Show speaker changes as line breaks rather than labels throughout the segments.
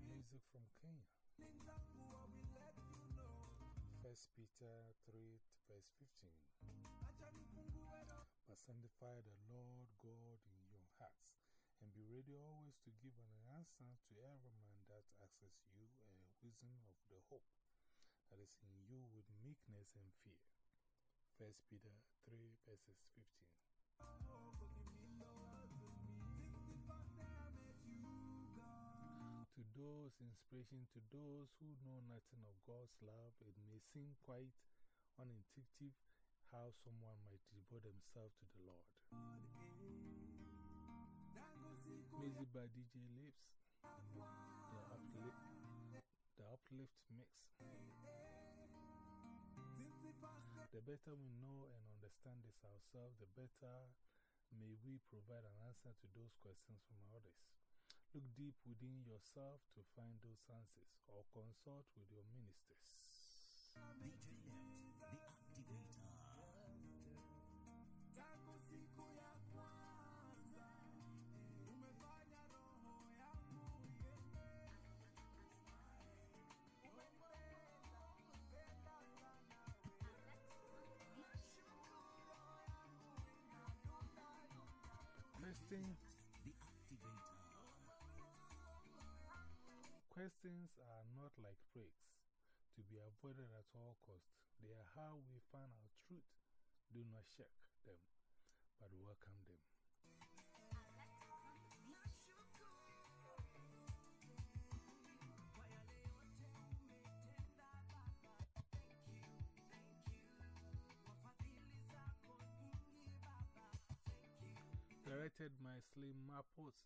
Music from Kenya. First Peter 3, verse 15.
Acha.
But sanctify the Lord God in your hearts, and be ready always to give an answer to every man that asks you a wisdom of the hope that is in you with meekness and fear. First Peter 3, verses 15. To those, inspiration to those who know nothing of God's love, it may seem quite unintuitive how someone might devote themselves to the Lord. Music by DJ Lips, the, uplift, the uplift mix. The better we know and understand this ourselves, the better may we provide an answer to those questions from others. Look deep within yourself to find those answers or consult with your ministers.
The.
Questions are not like breaks to be avoided at all costs. They are how we find our truth. Do not shirk them, but welcome them. By Slim Mapot.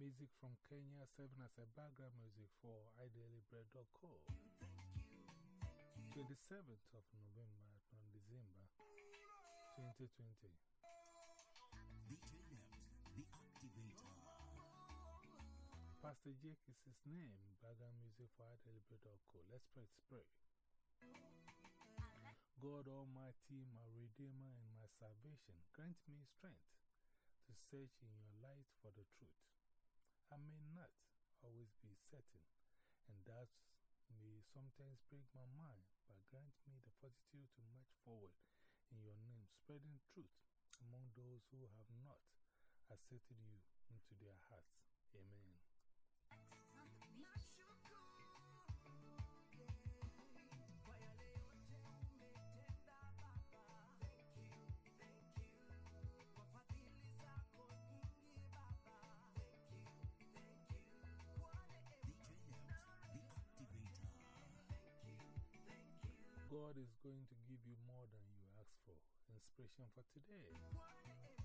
Music from Kenya serving as a background music for iDailyBread.co. 27th of November 2020.
DJ Lems, the activator.
Pastor Jake is his name, background music for iDailyBread.co. Let's pray, let's pray. God Almighty, my Redeemer and my salvation, grant me strength to search in your light for the truth. I may not always be certain, and that may sometimes break my mind, but grant me the fortitude to march forward in your name, spreading truth among those who have not accepted you into their hearts. Amen. God is going to give you more than you for. Inspiration for today.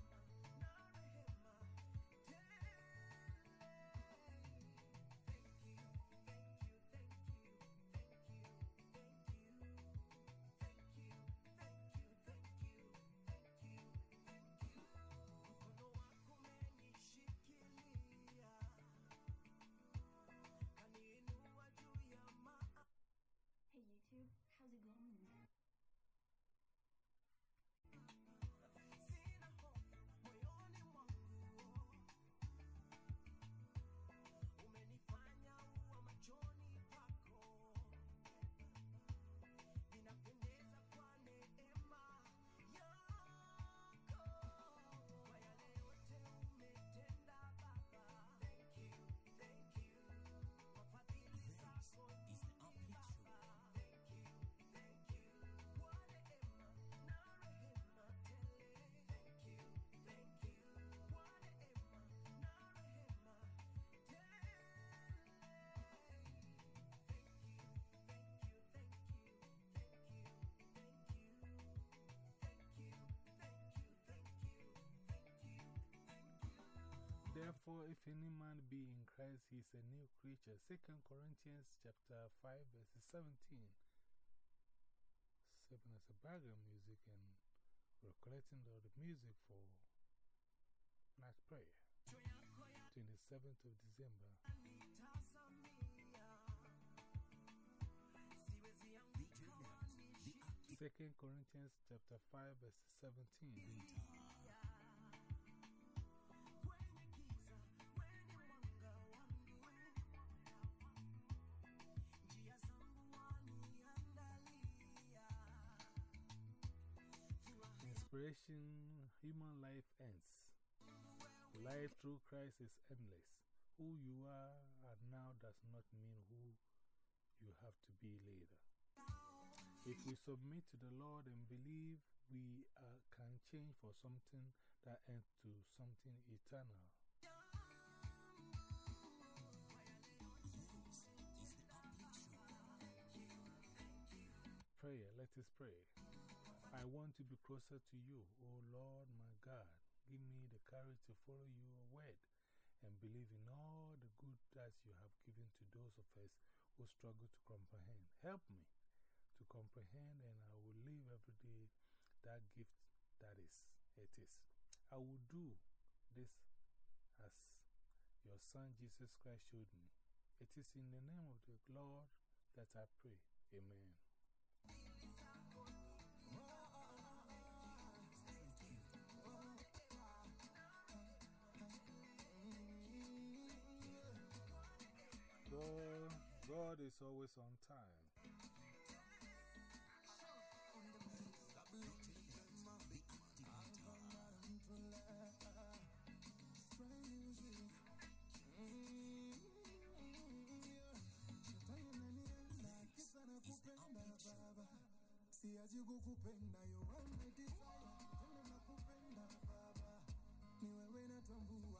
Therefore, if any man be in Christ, he is a new creature. 2 Corinthians chapter 5, verses 17. Serving as a background music and we're collecting all the music for night prayer. 27th of December. 2 Corinthians chapter 5, verse 17. Inspiration, human life ends. Life through Christ is endless. Who you are are now does not mean who you have to be later. If we submit to the Lord and believe, we uh, can change for something that ends to something eternal. Prayer, let us pray. I want to be closer to you, O Lord my God. Give me the courage to follow your word and believe in all the good that you have given to those of us who struggle to comprehend. Help me to comprehend, and I will live every day that gift that is, it is. I will do this as your Son Jesus Christ showed me. It is in the name of the Lord that I pray. Amen. God, is always on time.
Siaji kukupenda yo wamedisaya tena nakupenda baba ni wewe natambua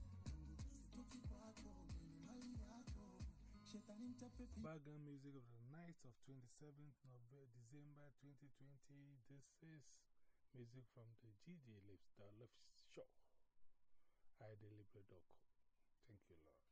Background music of the night of 27th of December 2020. This is music from the DJ Lips, the Lips Show. I deliberate. Thank you, Lord.